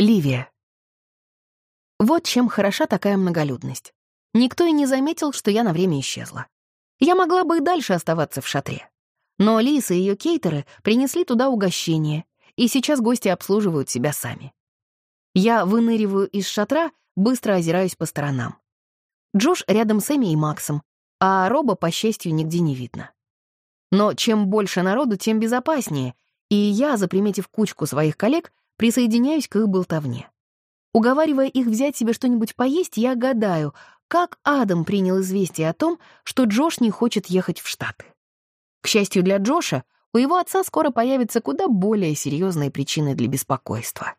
Ливия. Вот чем хороша такая многолюдность. Никто и не заметил, что я на время исчезла. Я могла бы и дальше оставаться в шатре. Но Лиса и ее кейтеры принесли туда угощение, и сейчас гости обслуживают себя сами. Я выныриваю из шатра, быстро озираюсь по сторонам. Джош рядом с Эми и Максом, а Роба, по счастью, нигде не видно. Но чем больше народу, тем безопаснее, и я, заприметив кучку своих коллег, присоединяюсь к их болтовне. Уговаривая их взять себе что-нибудь поесть, я гадаю, как Адам принял известие о том, что Джош не хочет ехать в Штаты. К счастью для Джоша, у его отца скоро появятся куда более серьезные причины для беспокойства.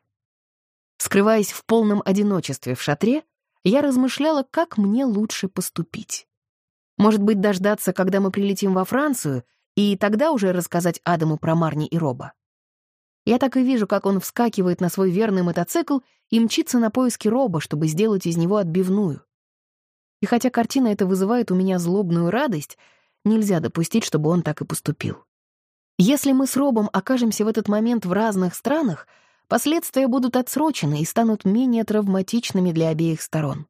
Скрываясь в полном одиночестве в шатре, я размышляла, как мне лучше поступить. Может быть, дождаться, когда мы прилетим во Францию, и тогда уже рассказать Адаму про Марни и Роба. Я так и вижу, как он вскакивает на свой верный мотоцикл и мчится на поиски Роба, чтобы сделать из него отбивную. И хотя картина эта вызывает у меня злобную радость, нельзя допустить, чтобы он так и поступил. Если мы с Робом окажемся в этот момент в разных странах, последствия будут отсрочены и станут менее травматичными для обеих сторон.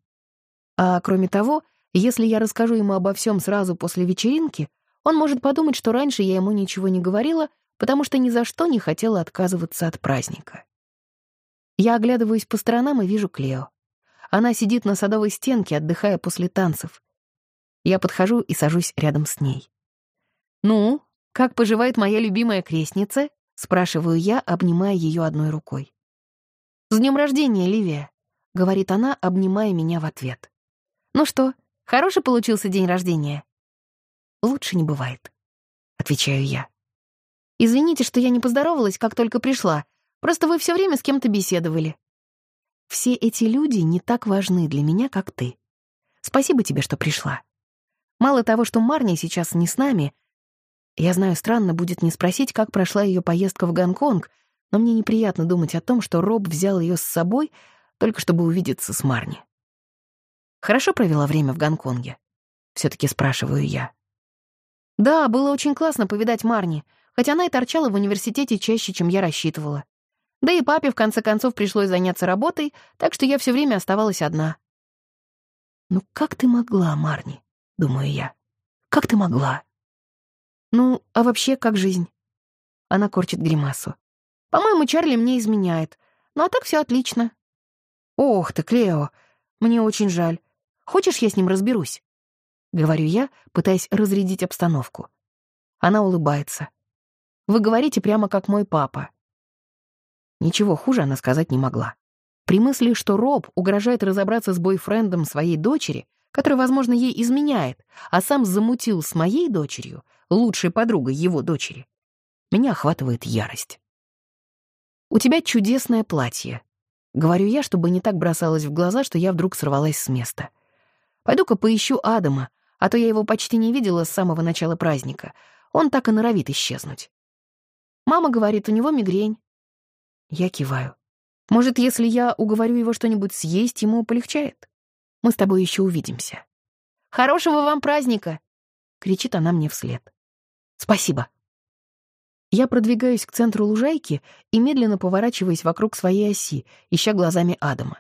А кроме того, если я расскажу ему обо всем сразу после вечеринки, он может подумать, что раньше я ему ничего не говорила, потому что ни за что не хотела отказываться от праздника. Я оглядываюсь по сторонам и вижу Клео. Она сидит на садовой стенке, отдыхая после танцев. Я подхожу и сажусь рядом с ней. «Ну, как поживает моя любимая крестница?» — спрашиваю я, обнимая ее одной рукой. «С днем рождения, Ливия!» — говорит она, обнимая меня в ответ. «Ну что, хороший получился день рождения?» «Лучше не бывает», — отвечаю я. Извините, что я не поздоровалась, как только пришла. Просто вы все время с кем-то беседовали. Все эти люди не так важны для меня, как ты. Спасибо тебе, что пришла. Мало того, что Марни сейчас не с нами, я знаю, странно будет не спросить, как прошла ее поездка в Гонконг, но мне неприятно думать о том, что Роб взял ее с собой, только чтобы увидеться с Марни. Хорошо провела время в Гонконге? Все-таки спрашиваю я. Да, было очень классно повидать Марни — хотя она и торчала в университете чаще, чем я рассчитывала. Да и папе, в конце концов, пришлось заняться работой, так что я все время оставалась одна. «Ну как ты могла, Марни?» — думаю я. «Как ты могла?» «Ну, а вообще, как жизнь?» Она корчит гримасу. «По-моему, Чарли мне изменяет. Ну а так все отлично». «Ох ты, Клео, мне очень жаль. Хочешь, я с ним разберусь?» Говорю я, пытаясь разрядить обстановку. Она улыбается. Вы говорите прямо как мой папа». Ничего хуже она сказать не могла. При мысли, что Роб угрожает разобраться с бойфрендом своей дочери, который, возможно, ей изменяет, а сам замутил с моей дочерью, лучшей подругой его дочери, меня охватывает ярость. «У тебя чудесное платье», — говорю я, чтобы не так бросалось в глаза, что я вдруг сорвалась с места. «Пойду-ка поищу Адама, а то я его почти не видела с самого начала праздника. Он так и норовит исчезнуть». Мама говорит, у него мигрень. Я киваю. Может, если я уговорю его что-нибудь съесть, ему полегчает? Мы с тобой еще увидимся. Хорошего вам праздника! Кричит она мне вслед. Спасибо. Я продвигаюсь к центру лужайки и медленно поворачиваюсь вокруг своей оси, ища глазами Адама.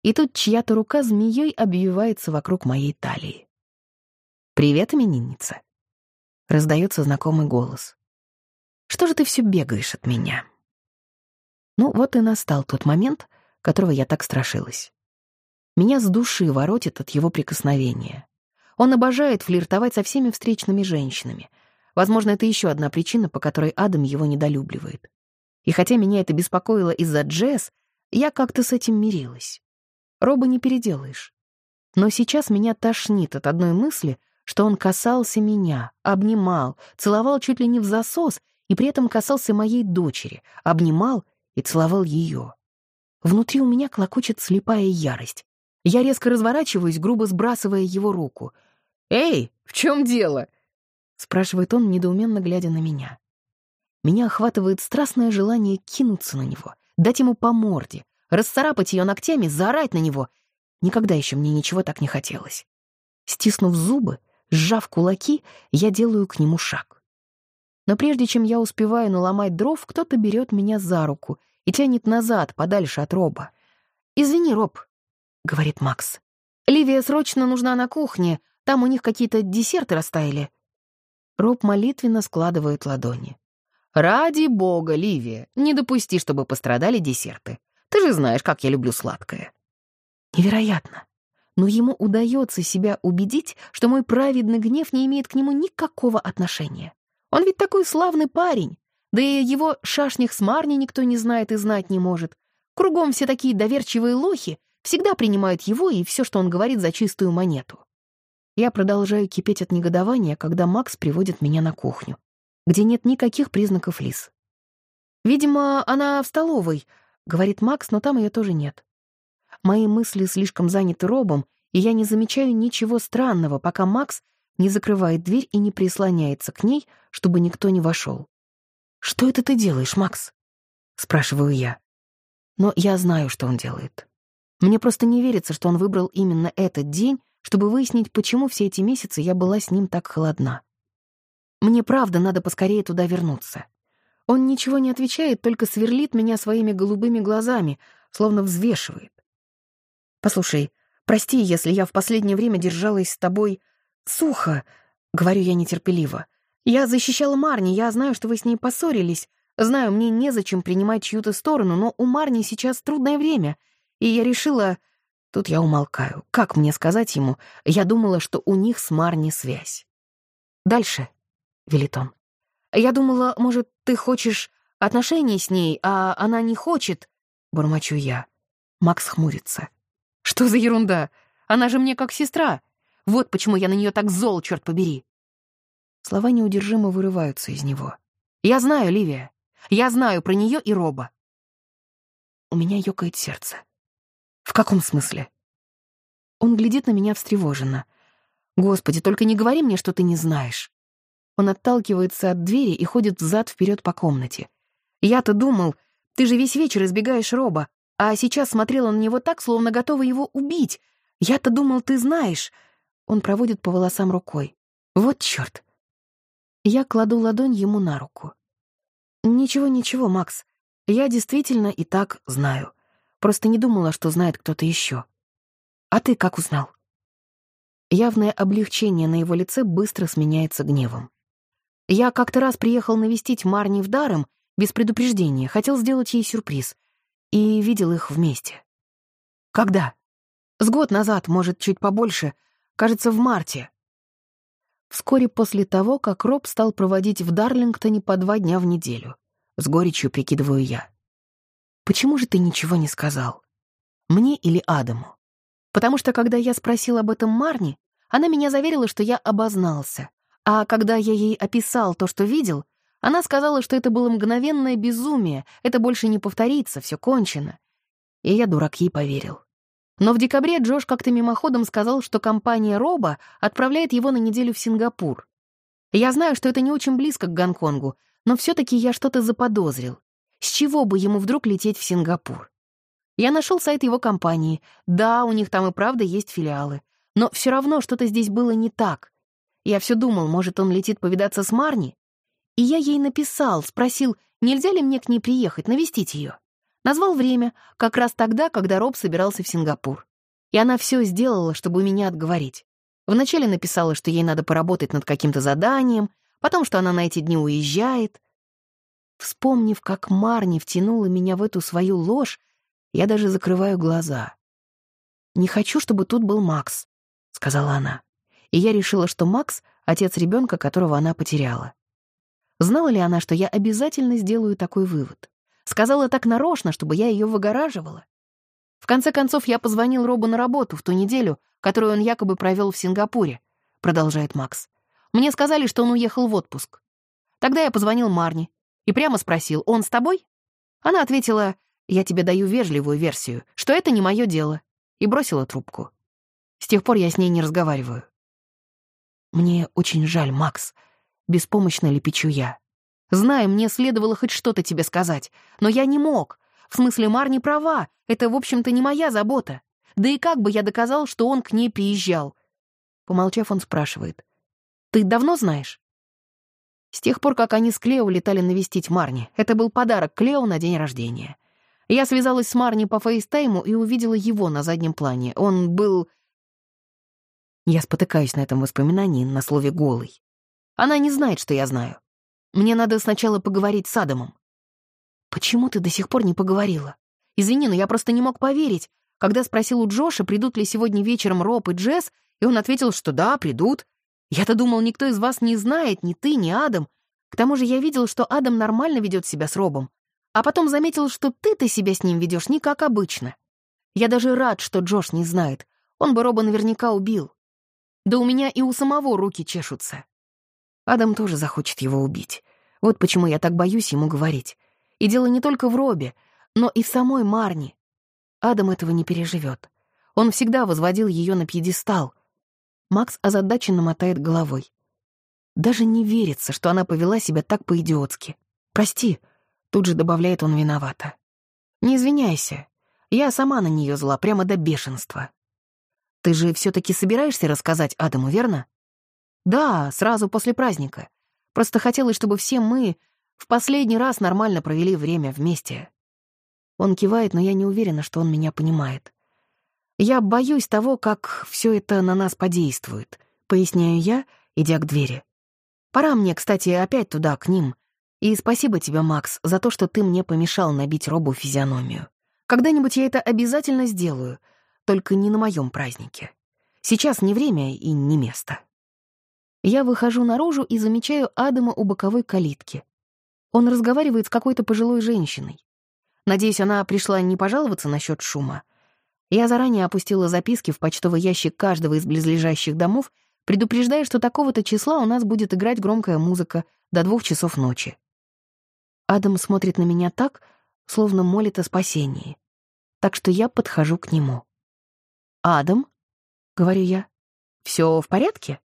И тут чья-то рука змеей обвивается вокруг моей талии. «Привет, именинница!» Раздается знакомый голос. Что же ты все бегаешь от меня?» Ну, вот и настал тот момент, которого я так страшилась. Меня с души воротит от его прикосновения. Он обожает флиртовать со всеми встречными женщинами. Возможно, это еще одна причина, по которой Адам его недолюбливает. И хотя меня это беспокоило из-за Джесс, я как-то с этим мирилась. Роба не переделаешь. Но сейчас меня тошнит от одной мысли, что он касался меня, обнимал, целовал чуть ли не в засос и при этом касался моей дочери, обнимал и целовал ее. Внутри у меня клокочет слепая ярость. Я резко разворачиваюсь, грубо сбрасывая его руку. «Эй, в чем дело?» — спрашивает он, недоуменно глядя на меня. Меня охватывает страстное желание кинуться на него, дать ему по морде, расцарапать ее ногтями, заорать на него. Никогда еще мне ничего так не хотелось. Стиснув зубы, сжав кулаки, я делаю к нему шаг. Но прежде чем я успеваю наломать дров, кто-то берет меня за руку, и тянет назад, подальше от Роба. «Извини, Роб», — говорит Макс. «Ливия срочно нужна на кухне, там у них какие-то десерты растаяли». Роб молитвенно складывает ладони. «Ради бога, Ливия, не допусти, чтобы пострадали десерты. Ты же знаешь, как я люблю сладкое». Невероятно. Но ему удается себя убедить, что мой праведный гнев не имеет к нему никакого отношения. Он ведь такой славный парень. Да и его шашнях с Марни никто не знает и знать не может. Кругом все такие доверчивые лохи, всегда принимают его и все, что он говорит, за чистую монету. Я продолжаю кипеть от негодования, когда Макс приводит меня на кухню, где нет никаких признаков Лис. «Видимо, она в столовой», — говорит Макс, но там ее тоже нет. Мои мысли слишком заняты Робом, и я не замечаю ничего странного, пока Макс не закрывает дверь и не прислоняется к ней, чтобы никто не вошел. «Что это ты делаешь, Макс?» — спрашиваю я. Но я знаю, что он делает. Мне просто не верится, что он выбрал именно этот день, чтобы выяснить, почему все эти месяцы я была с ним так холодна. Мне правда надо поскорее туда вернуться. Он ничего не отвечает, только сверлит меня своими голубыми глазами, словно взвешивает. «Послушай, прости, если я в последнее время держалась с тобой сухо», — говорю я нетерпеливо. «Я защищала Марни, я знаю, что вы с ней поссорились. Знаю, мне незачем принимать чью-то сторону, но у Марни сейчас трудное время, и я решила...» Тут я умолкаю. Как мне сказать ему? Я думала, что у них с Марни связь. «Дальше», — велит он. «Я думала, может, ты хочешь отношений с ней, а она не хочет...» Бормочу я. Макс хмурится. Что за ерунда? Она же мне как сестра. Вот почему я на нее так зол, черт побери. Слова неудержимо вырываются из него. Я знаю, Ливия. Я знаю про нее и Роба. У меня ёкает сердце. В каком смысле? Он глядит на меня встревоженно. Господи, только не говори мне, что ты не знаешь. Он отталкивается от двери и ходит взад-вперед по комнате. Я-то думал, ты же весь вечер избегаешь Роба, а сейчас смотрела на него так, словно готова его убить. Я-то думал, ты знаешь. Он проводит по волосам рукой. Вот чёрт. Я кладу ладонь ему на руку. Ничего, ничего, Макс. Я действительно и так знаю. Просто не думала, что знает кто-то еще. А ты как узнал? Явное облегчение на его лице быстро сменяется гневом. Я как-то раз приехал навестить Марни в Даром без предупреждения, хотел сделать ей сюрприз и видел их вместе. Когда? С год назад, может, чуть побольше. Кажется, в марте. Вскоре после того, как Роб стал проводить в Дарлингтоне по два дня в неделю. С горечью прикидываю я. Почему же ты ничего не сказал? Мне или Адаму? Потому что, когда я спросил об этом Марни, она меня заверила, что я обознался. А когда я ей описал то, что видел, она сказала, что это было мгновенное безумие, это больше не повторится, все кончено. И я, дурак, ей поверил. Но в декабре Джош как-то мимоходом сказал, что компания Роба отправляет его на неделю в Сингапур. Я знаю, что это не очень близко к Гонконгу, но все-таки я что-то заподозрил. С чего бы ему вдруг лететь в Сингапур? Я нашел сайт его компании. Да, у них там и правда есть филиалы. Но все равно что-то здесь было не так. Я все думал, может, он летит повидаться с Марни? И я ей написал, спросил, нельзя ли мне к ней приехать, навестить ее. Назвал время, как раз тогда, когда Роб собирался в Сингапур. И она все сделала, чтобы меня отговорить. Вначале написала, что ей надо поработать над каким-то заданием, потом, что она на эти дни уезжает. Вспомнив, как Марни втянула меня в эту свою ложь, я даже закрываю глаза. «Не хочу, чтобы тут был Макс», — сказала она. И я решила, что Макс — отец ребенка, которого она потеряла. Знала ли она, что я обязательно сделаю такой вывод? Сказала так нарочно, чтобы я ее выгораживала. В конце концов, я позвонил Робу на работу в ту неделю, которую он якобы провел в Сингапуре, продолжает Макс. Мне сказали, что он уехал в отпуск. Тогда я позвонил Марни и прямо спросил, он с тобой? Она ответила, я тебе даю вежливую версию, что это не мое дело, и бросила трубку. С тех пор я с ней не разговариваю. Мне очень жаль, Макс, Беспомощно лепечу я. Знаю, мне следовало хоть что-то тебе сказать, но я не мог. В смысле, Мар не права, это, в общем-то, не моя забота. Да и как бы я доказал, что он к ней приезжал? Помолчав, он спрашивает. «Ты давно знаешь?» С тех пор, как они с Клео летали навестить Марни. Это был подарок Клео на день рождения. Я связалась с Марни по фейстайму и увидела его на заднем плане. Он был... Я спотыкаюсь на этом воспоминании, на слове «голый». Она не знает, что я знаю. Мне надо сначала поговорить с Адамом. Почему ты до сих пор не поговорила? Извини, но я просто не мог поверить, когда спросил у Джоша, придут ли сегодня вечером Роб и Джесс, и он ответил, что да, придут. Я-то думал, никто из вас не знает, ни ты, ни Адам. К тому же я видел, что Адам нормально ведет себя с Робом. А потом заметил, что ты-то себя с ним ведешь не как обычно. Я даже рад, что Джош не знает. Он бы Роба наверняка убил. Да у меня и у самого руки чешутся. Адам тоже захочет его убить. Вот почему я так боюсь ему говорить. И дело не только в Робе, но и в самой Марне. Адам этого не переживет. Он всегда возводил ее на пьедестал. Макс озадаченно мотает головой. Даже не верится, что она повела себя так по-идиотски. «Прости», — тут же добавляет он виновата. «Не извиняйся. Я сама на нее зла, прямо до бешенства. Ты же все-таки собираешься рассказать Адаму, верно?» «Да, сразу после праздника. Просто хотелось, чтобы все мы в последний раз нормально провели время вместе». Он кивает, но я не уверена, что он меня понимает. «Я боюсь того, как все это на нас подействует», — поясняю я, идя к двери. «Пора мне, кстати, опять туда, к ним. И спасибо тебе, Макс, за то, что ты мне помешал набить робу физиономию. Когда-нибудь я это обязательно сделаю, только не на моем празднике. Сейчас не время и не место». Я выхожу наружу и замечаю Адама у боковой калитки. Он разговаривает с какой-то пожилой женщиной. Надеюсь, она пришла не пожаловаться насчет шума. Я заранее опустила записки в почтовый ящик каждого из близлежащих домов, предупреждая, что такого-то числа у нас будет играть громкая музыка до двух часов ночи. Адам смотрит на меня так, словно молит о спасении. Так что я подхожу к нему. «Адам?» — говорю я. «Все в порядке?»